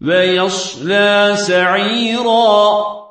ويصلى سعيرا.